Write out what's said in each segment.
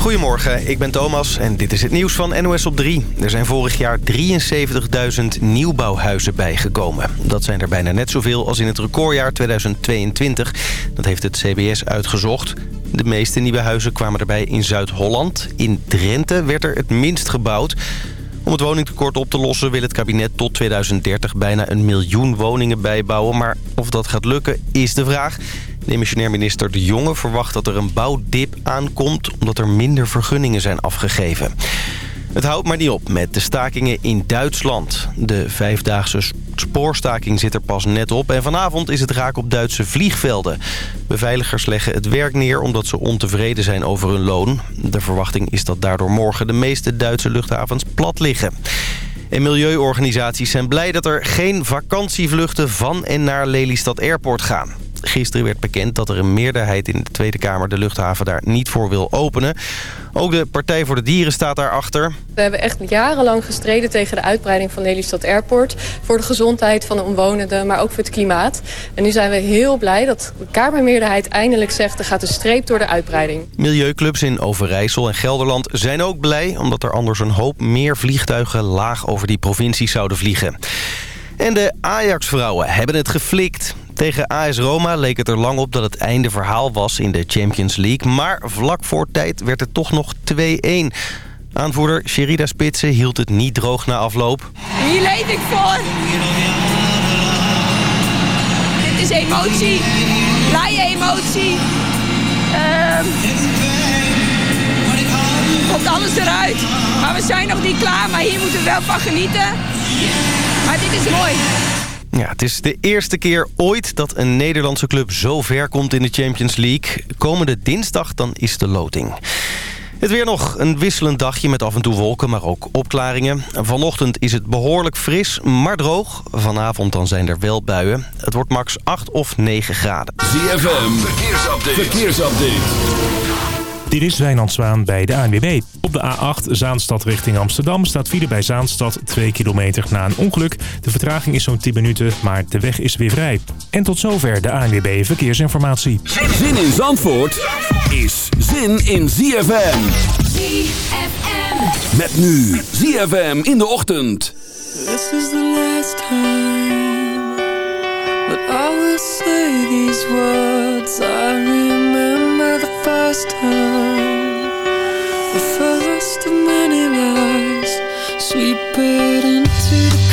Goedemorgen, ik ben Thomas en dit is het nieuws van NOS op 3. Er zijn vorig jaar 73.000 nieuwbouwhuizen bijgekomen. Dat zijn er bijna net zoveel als in het recordjaar 2022. Dat heeft het CBS uitgezocht. De meeste nieuwe huizen kwamen erbij in Zuid-Holland. In Drenthe werd er het minst gebouwd. Om het woningtekort op te lossen wil het kabinet tot 2030 bijna een miljoen woningen bijbouwen. Maar of dat gaat lukken is de vraag. Demissionair minister De Jonge verwacht dat er een bouwdip aankomt... omdat er minder vergunningen zijn afgegeven. Het houdt maar niet op met de stakingen in Duitsland. De vijfdaagse spoorstaking zit er pas net op... en vanavond is het raak op Duitse vliegvelden. Beveiligers leggen het werk neer omdat ze ontevreden zijn over hun loon. De verwachting is dat daardoor morgen de meeste Duitse luchthavens plat liggen. En milieuorganisaties zijn blij dat er geen vakantievluchten van en naar Lelystad Airport gaan. Gisteren werd bekend dat er een meerderheid in de Tweede Kamer de luchthaven daar niet voor wil openen. Ook de Partij voor de Dieren staat daarachter. We hebben echt jarenlang gestreden tegen de uitbreiding van Lelystad Airport. Voor de gezondheid van de omwonenden, maar ook voor het klimaat. En nu zijn we heel blij dat de Kamermeerderheid eindelijk zegt... er gaat een streep door de uitbreiding. Milieuclubs in Overijssel en Gelderland zijn ook blij... omdat er anders een hoop meer vliegtuigen laag over die provincies zouden vliegen. En de Ajax-vrouwen hebben het geflikt. Tegen AS Roma leek het er lang op dat het einde verhaal was in de Champions League. Maar vlak voor tijd werd het toch nog 2-1. Aanvoerder Sherida Spitsen hield het niet droog na afloop. Hier leef ik voor. Dit is emotie. Blije emotie. Um, komt alles eruit. Maar we zijn nog niet klaar, maar hier moeten we wel van genieten. Maar dit is mooi. Ja, het is de eerste keer ooit dat een Nederlandse club zo ver komt in de Champions League. Komende dinsdag dan is de loting. Het weer nog een wisselend dagje met af en toe wolken, maar ook opklaringen. Vanochtend is het behoorlijk fris, maar droog. Vanavond dan zijn er wel buien. Het wordt max 8 of 9 graden. ZFM, verkeersupdate. verkeersupdate. Dit is Wijnand Zwaan bij de ANWB. Op de A8 Zaanstad richting Amsterdam staat file bij Zaanstad 2 kilometer na een ongeluk. De vertraging is zo'n 10 minuten, maar de weg is weer vrij. En tot zover de ANWB Verkeersinformatie. Zin in Zandvoort is zin in ZFM. ZFM. Met nu ZFM in de ochtend. This is the last time that I will say these words. I remember the first of many lies Sweep it into the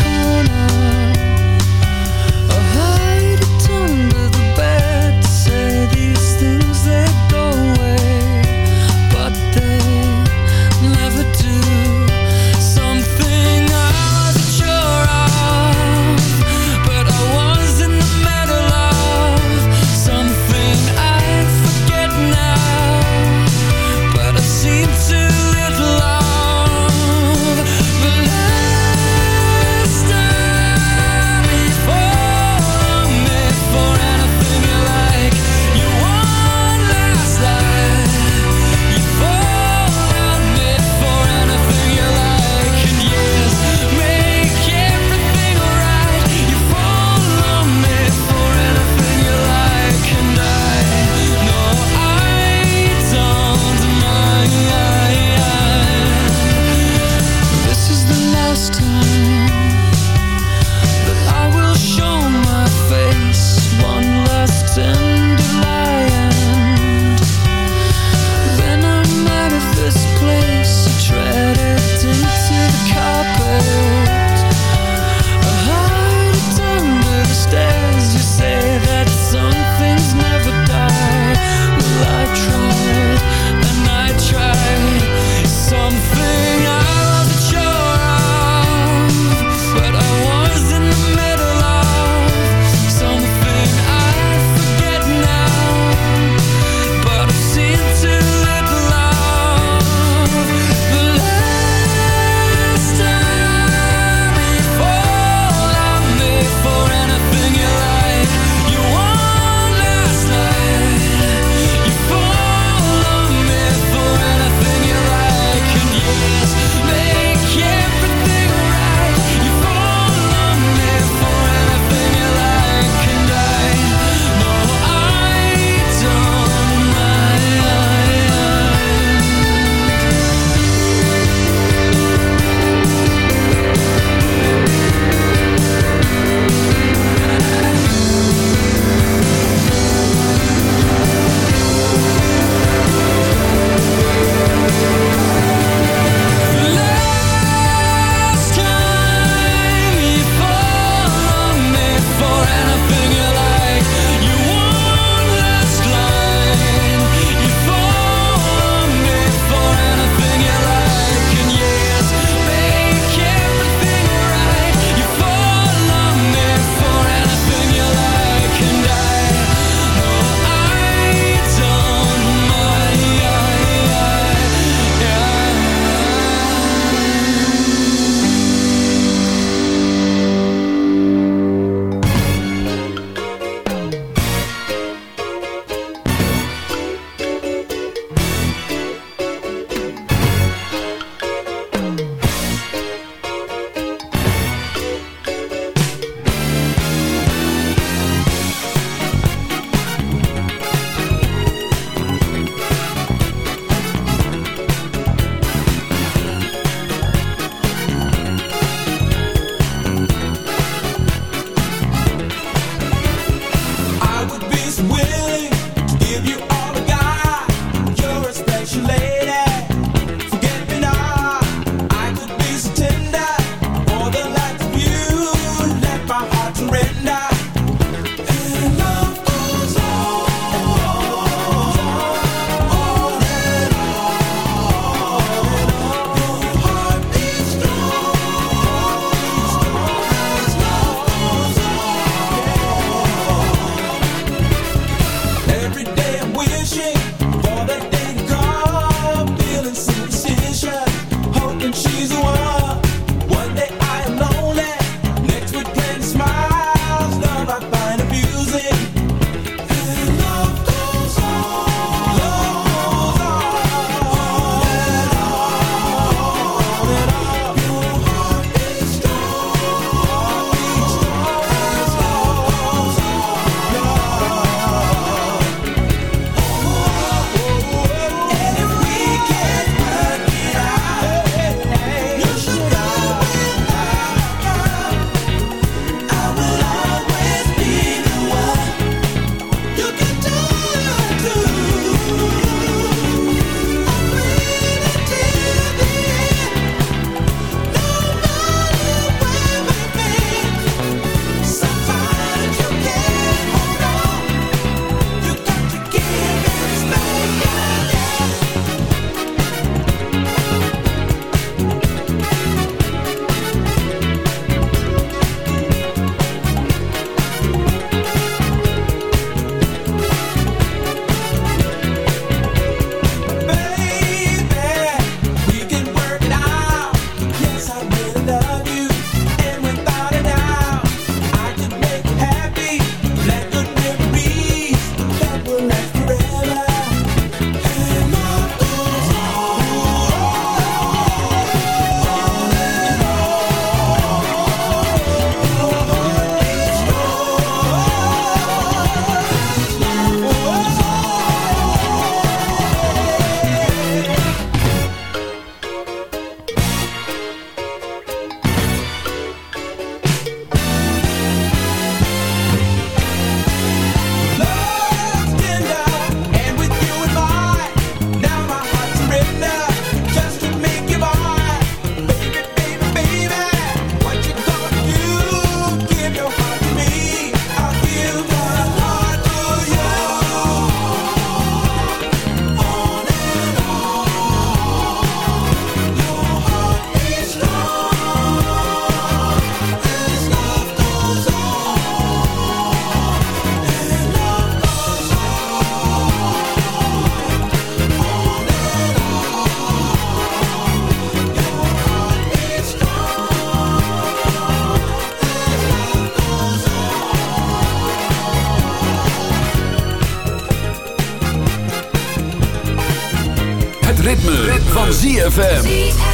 ZFM.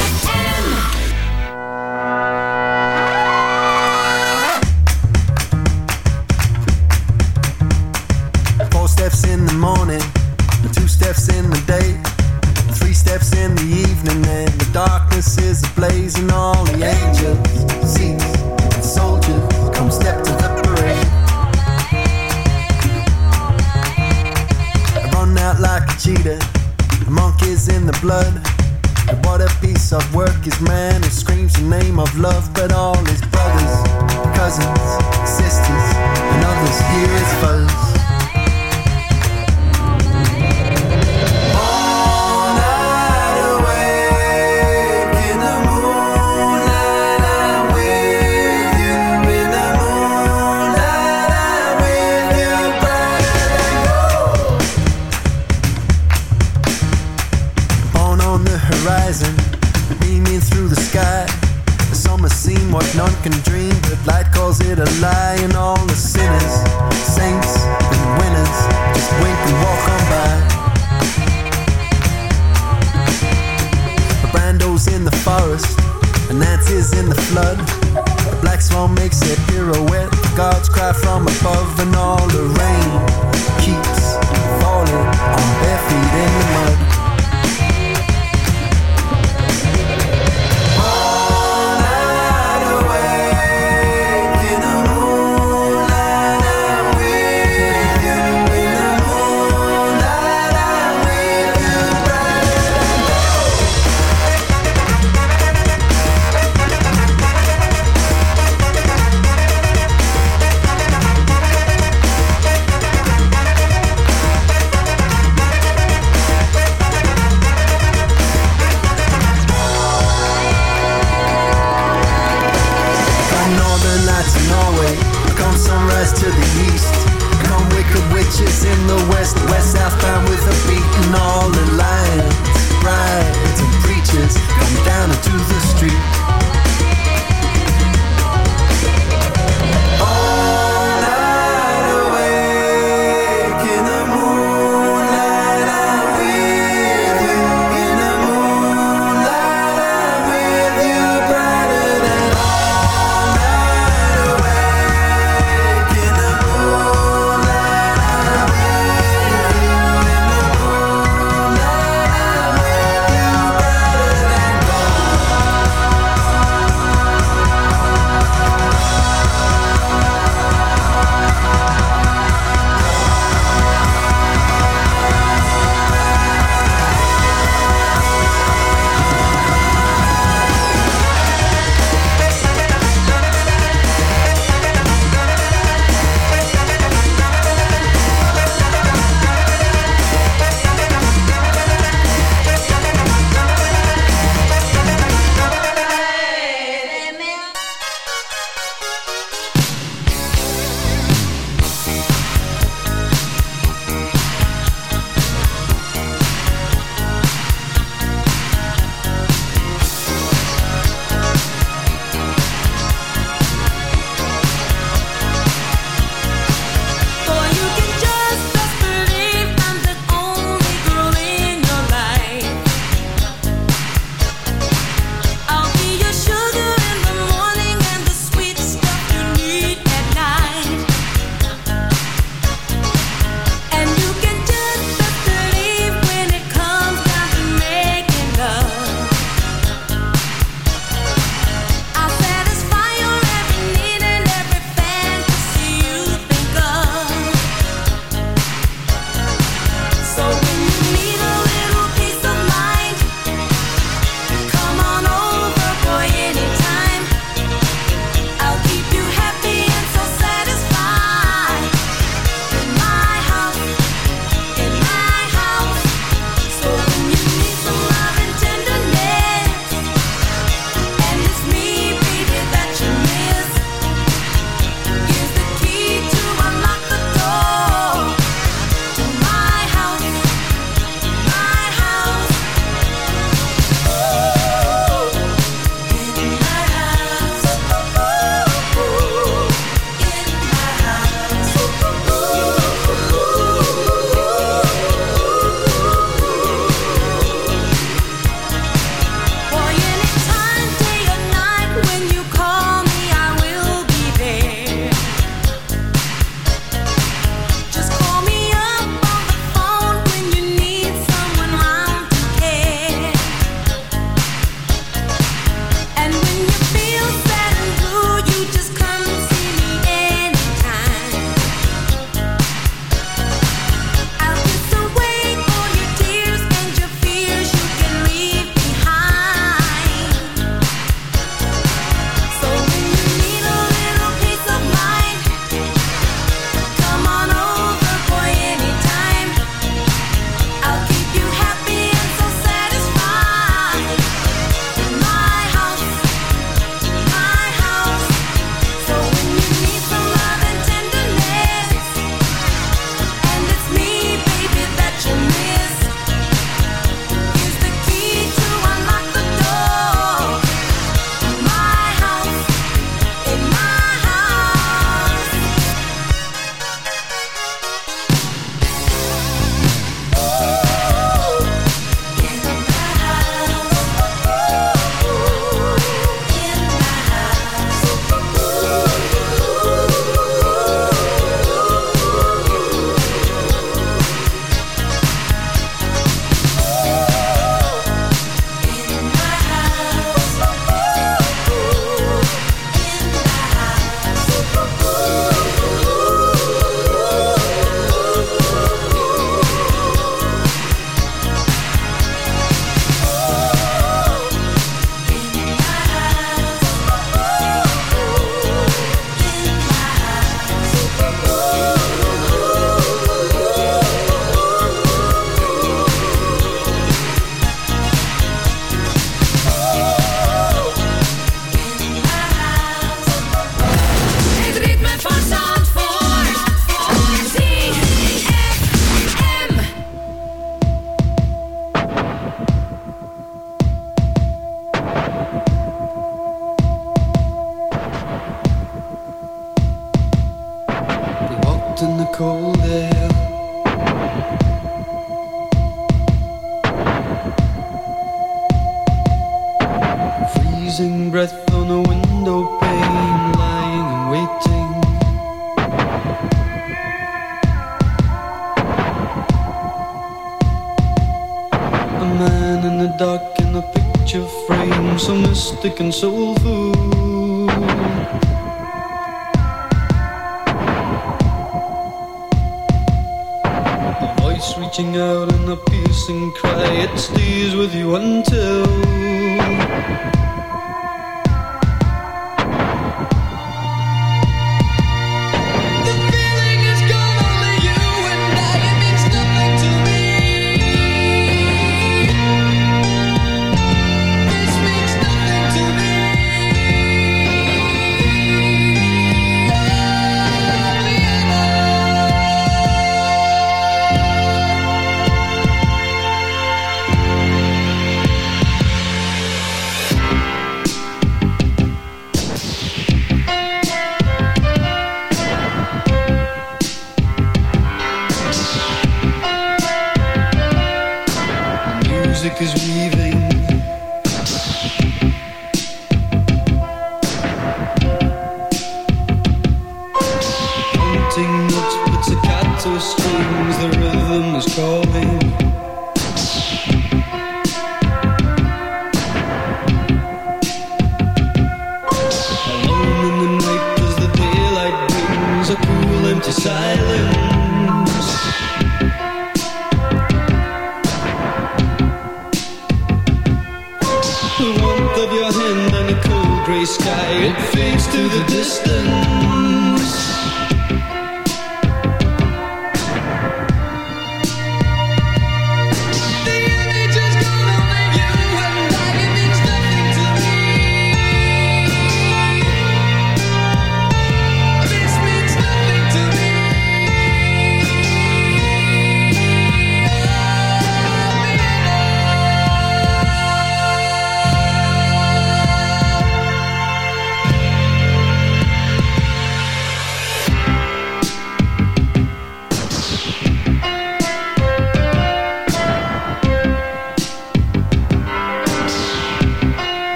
so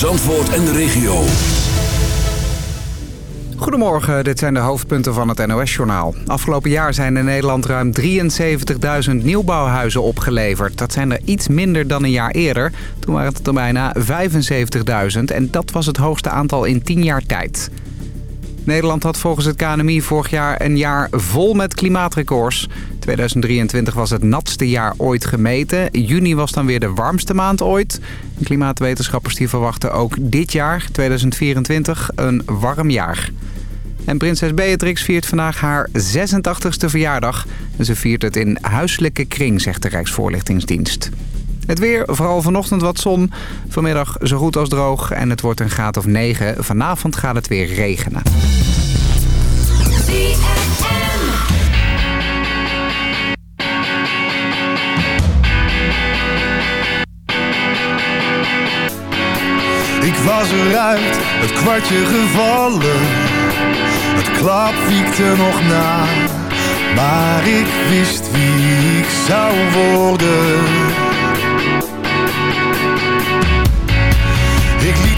Zandvoort en de regio. Goedemorgen, dit zijn de hoofdpunten van het NOS-journaal. Afgelopen jaar zijn in Nederland ruim 73.000 nieuwbouwhuizen opgeleverd. Dat zijn er iets minder dan een jaar eerder. Toen waren het er bijna 75.000 en dat was het hoogste aantal in 10 jaar tijd. Nederland had volgens het KNMI vorig jaar een jaar vol met klimaatrecords. 2023 was het natste jaar ooit gemeten. Juni was dan weer de warmste maand ooit. Klimaatwetenschappers die verwachten ook dit jaar, 2024, een warm jaar. En prinses Beatrix viert vandaag haar 86e verjaardag. Ze viert het in huiselijke kring, zegt de Rijksvoorlichtingsdienst. Het weer, vooral vanochtend wat zon. Vanmiddag zo goed als droog en het wordt een graad of 9. Vanavond gaat het weer regenen. Ik was eruit, het kwartje gevallen. Het klap wiekte nog na. Maar ik wist wie ik zou worden.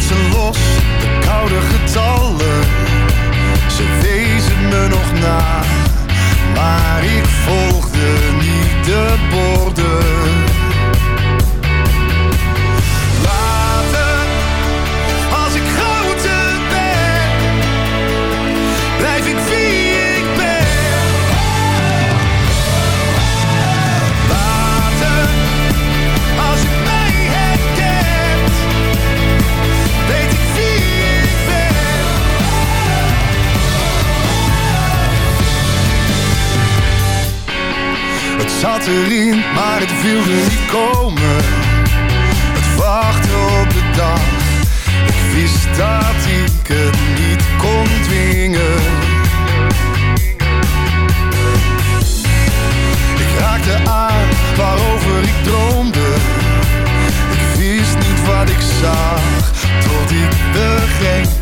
Ze los, de koude getallen. Ze wezen me nog na. Maar ik volgde niet de borden. Zat erin, maar het wilde niet komen. Het wachten op de dag. Ik wist dat ik het niet kon dwingen. Ik raakte aan waarover ik droomde. Ik wist niet wat ik zag, tot ik begreep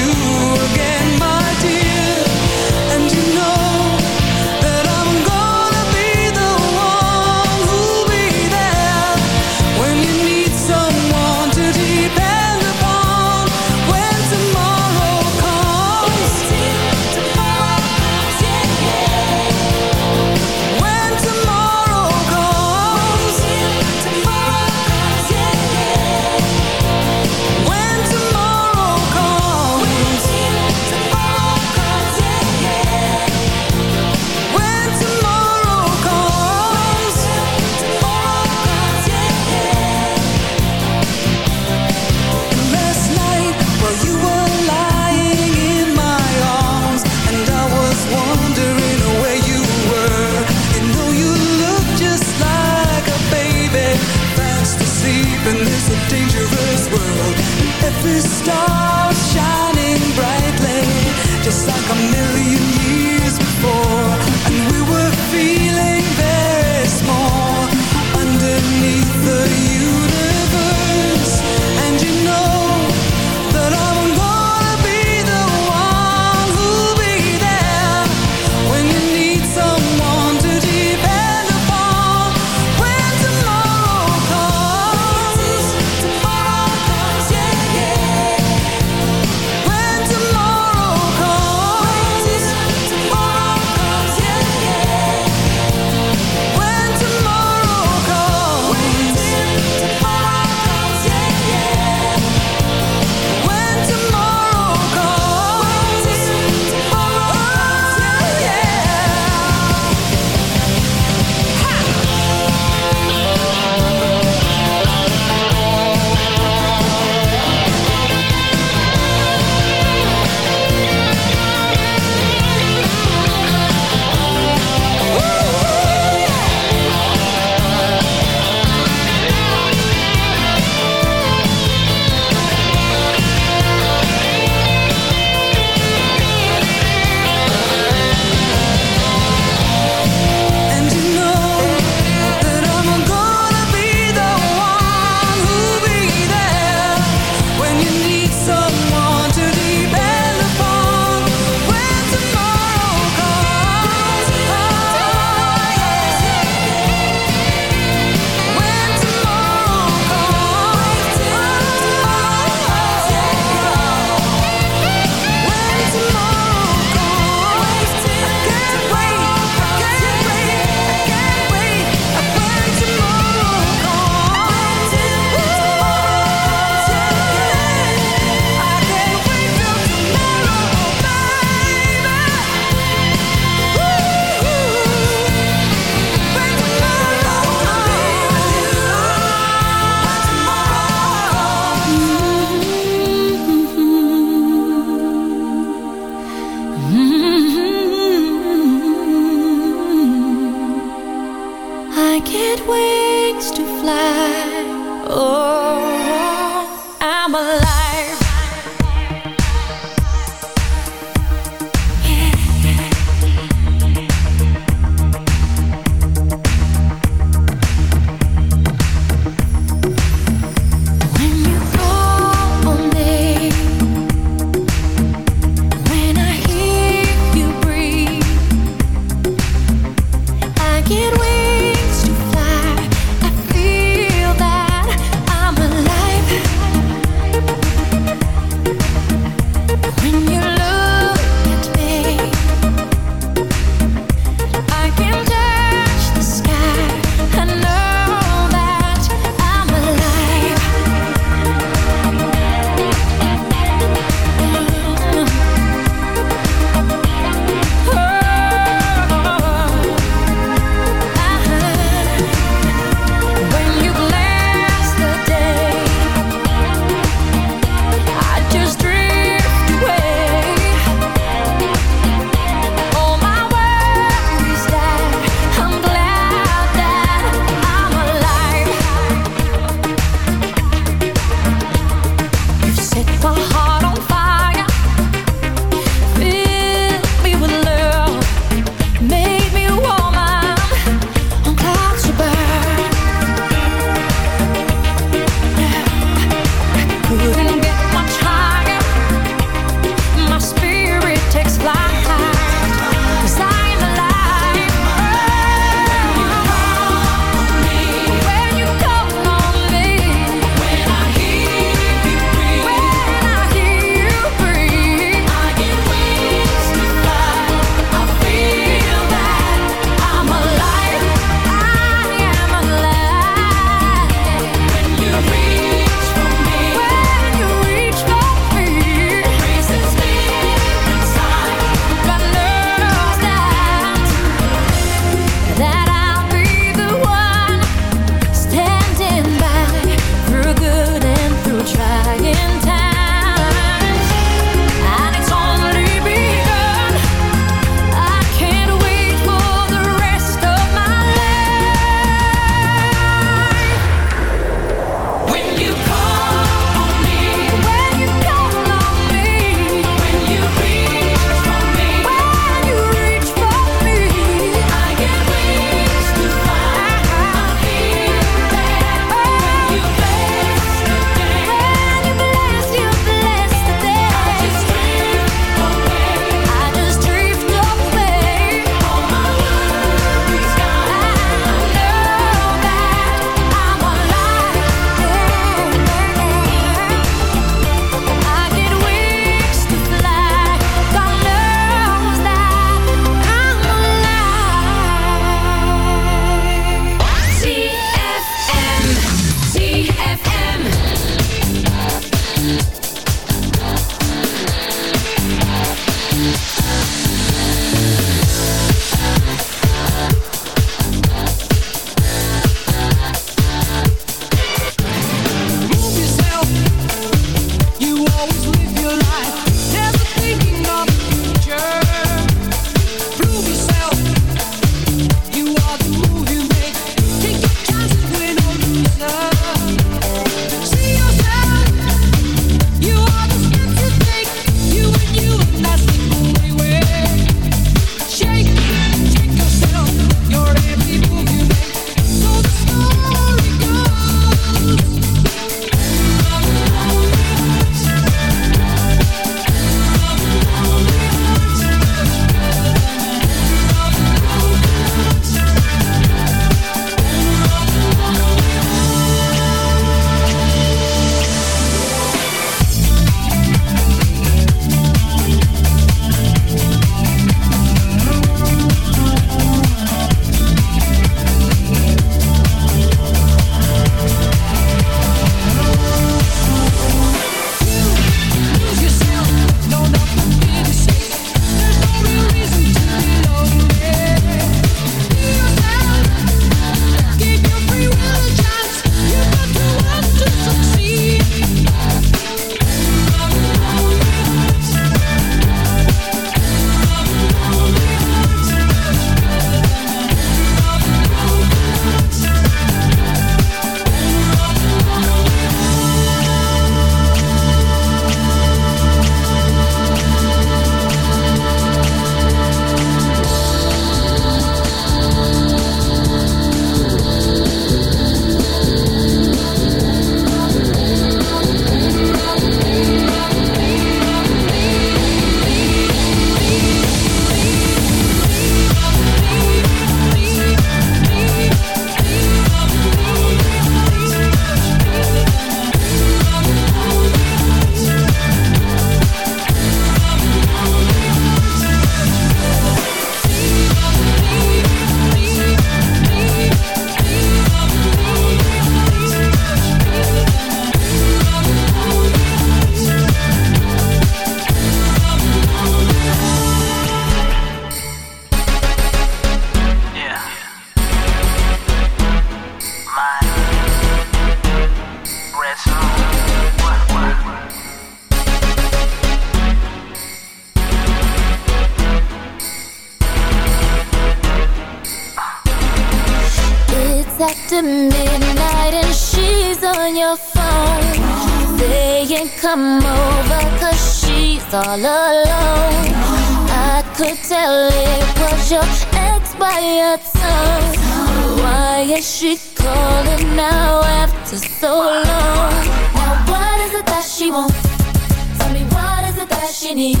It wants? Tell me what is it that she needs?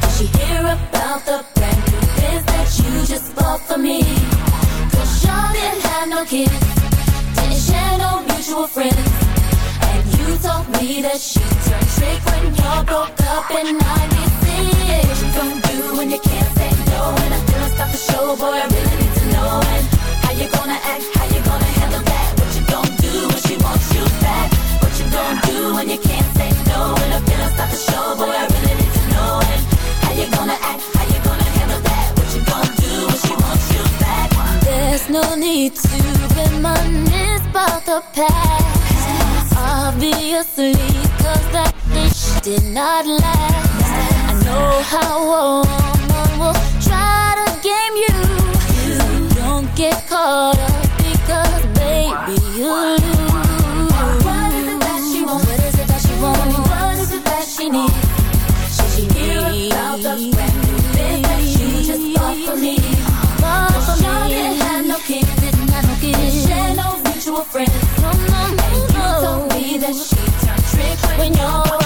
Did she hear about the brand new biz that you just bought for me? Cause y'all didn't have no kids, didn't share no mutual friends. And you told me that she turned trick when y'all broke up in 96. What you gonna do when you can't say no? And I feel stop the show, boy, I really need to know. And how you gonna act, how you gonna handle gonna do when you can't say no? Stop the show, boy, I really need to know. And how you gonna act, how you gonna handle that? What you gonna do when she wants you back? There's no need to reminisce about the past. That did not last. I know how a woman will try to game you. Don't get caught when you're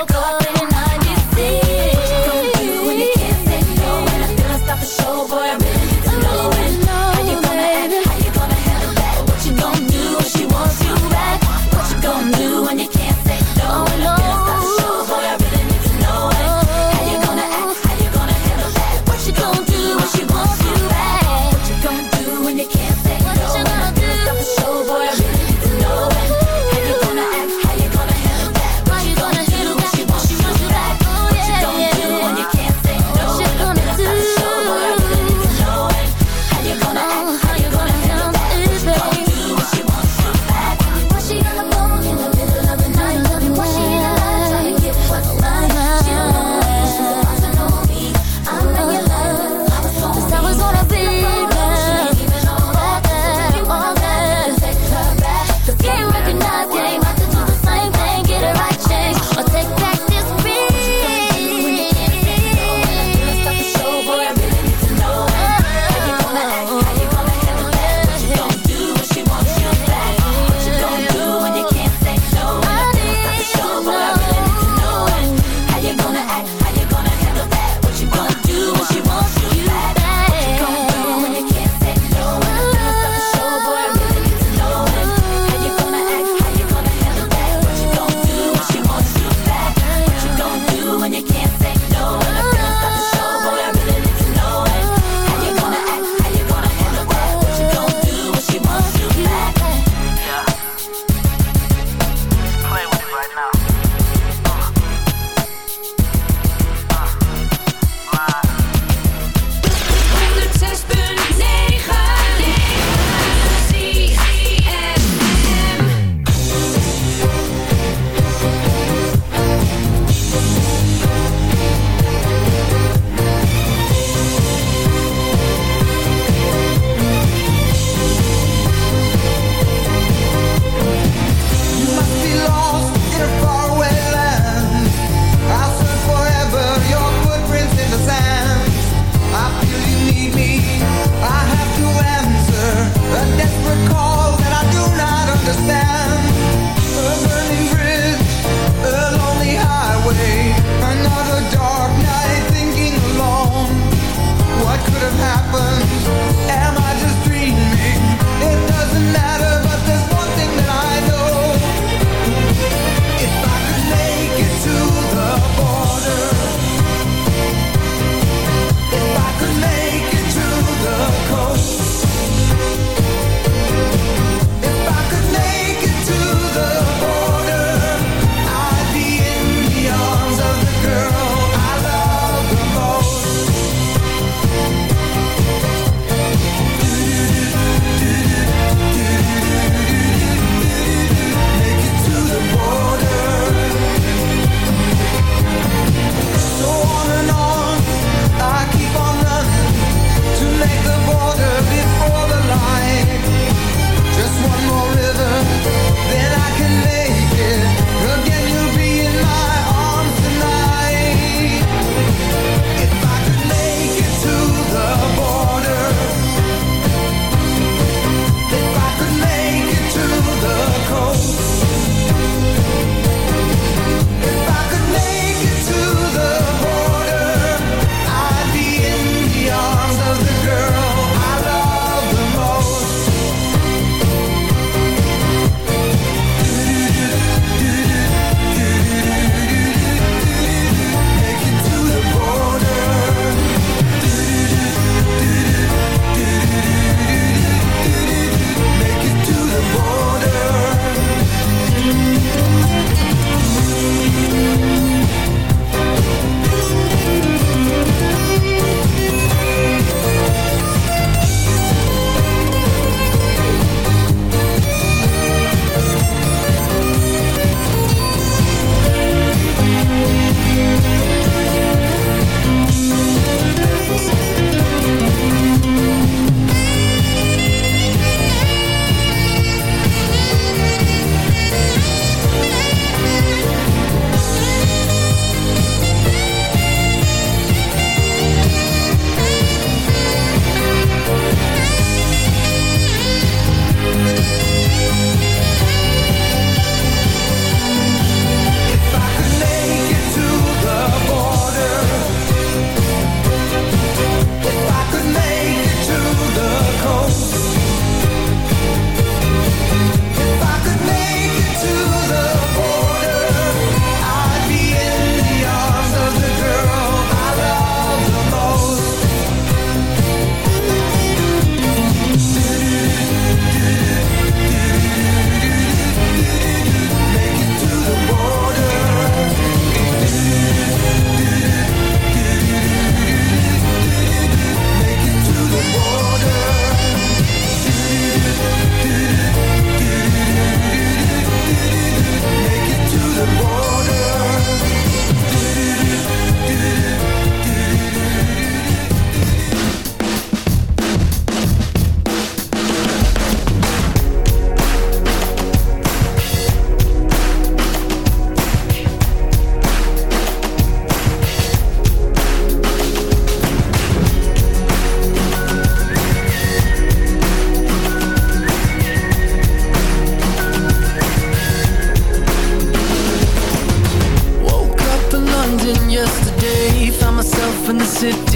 in the city.